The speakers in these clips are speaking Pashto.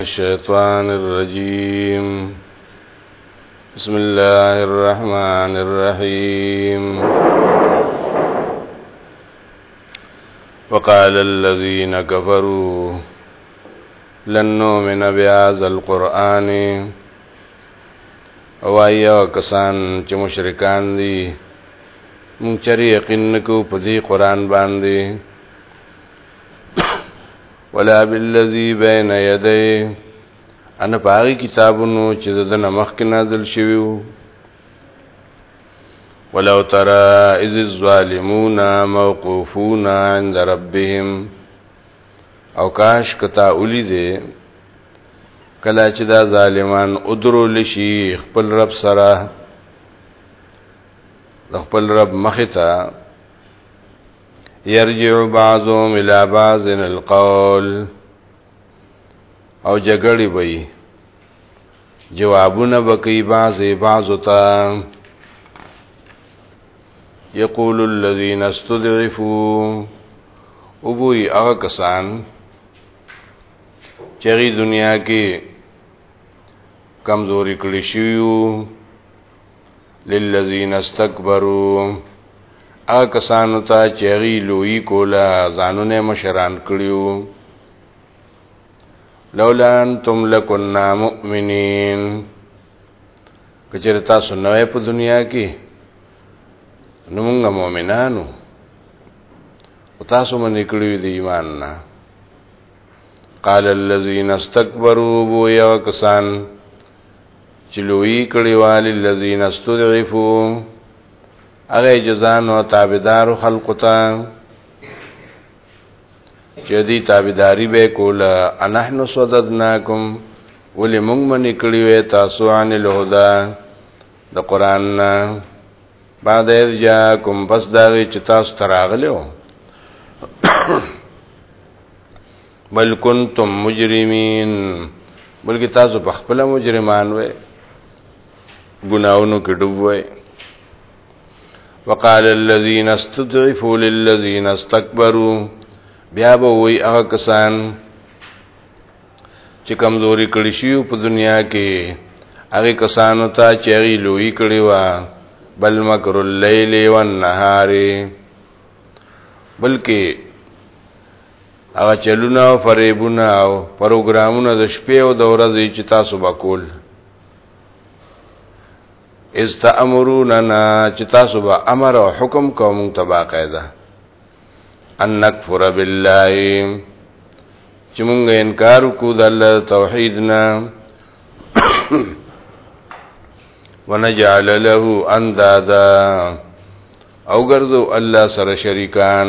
الشيطان الرجيم بسم الله الرحمن الرحيم وقال الذين كفروا لن نؤمن بهذا القرآن او ایا کسان چې مشرکان دي مونږ چری یقین نکو په دې قران باندې ولا بالذي بين يديه ان پاغي کتابونو چې د دنه مخک نازل شوی وو ولو ترى اذ الظالمون موقوفون عند ربهم او کاش کتا اولی دې کلا چې دا ظالمان ادرو لشي خپل رب سره د خپل رب مخ ته يرجع بعضهم الى بعض القول او جګړې وي جوابونه بکی بعضې بعضو ته یقول الذین استضعفو اوبوی هغه کسان چغی دنیا کې کمزوري کړی شوی للذین استكبروا اکسانو ته چېغي لوی کولا ځانونه مشران کړیو لولا انتم لکنا مؤمنین کچر تاسو نوې په دنیا کې نو موږ مؤمنانو او تاسو باندې کړی دی ایمان نه قال الذين استكبروا بو یو کسان چې لوی کړي والي الذين استضعفوا هغه جزان او تابعدار خلق ته چې دې تابعداري به کول انحن صددناکم ولې موږ منې کړی وې تاسو ان الهدى د قران نه بعد اذ جاءکم پس دا چې تاسو تراغلو بل کنتم مجرمین بلکې تاسو په خپل مجرمان وای ګناونو کې ډوب وای وقال الذين استضعفوا للذين استكبروا بیا به وای هغه کسان چې کمزوري کړی شي په دنیا کې هغه کسانو ته چې هغه لوی کړی و بل مکر الليل والنهار بلکې هغه چلونه او فریبونه او پروګرامونه د شپې او د ورځې چې تاسو وکول استامروننا چې تاسو به امر او حکم کوم ته باقاعده ان نکفر بالله چې مونږ انکار وکړو د الله توحید نه ونجعل له اندادا او ګرځو الله سره شریکان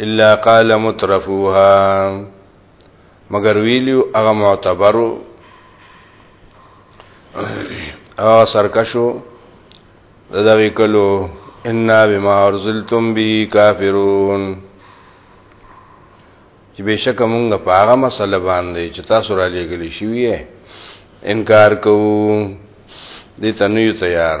الا قال مترفوها مگر ویلیو هغه معتبرو هغه سرکشو دغه کلو ان بما ارسلتم به کافرون چې بشک مونږ په هغه مسله باندې چې تاسو را لېګلې شوی انکار کوو دې تنوي تیار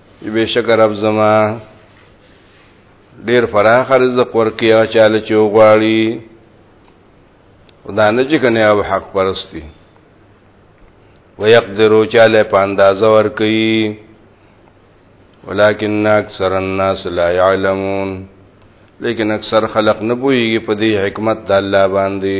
بشک رب زما ډیر فراخ رزق ورکیا چاله چې وغواړي خدا نه چې کنه او حق پرستی ويقدرو چاله په اندازه ور کوي ولكن اکثر الناس لا يعلمون لیکن اکثر خلق نه پوهیږي په دې حکمت د الله باندې